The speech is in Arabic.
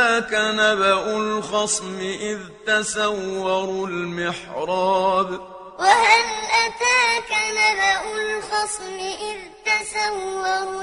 أتاك نبأ الخصم إذ تسوروا المحراب. وهل أتاك نبأ الخصم إذ تسوروا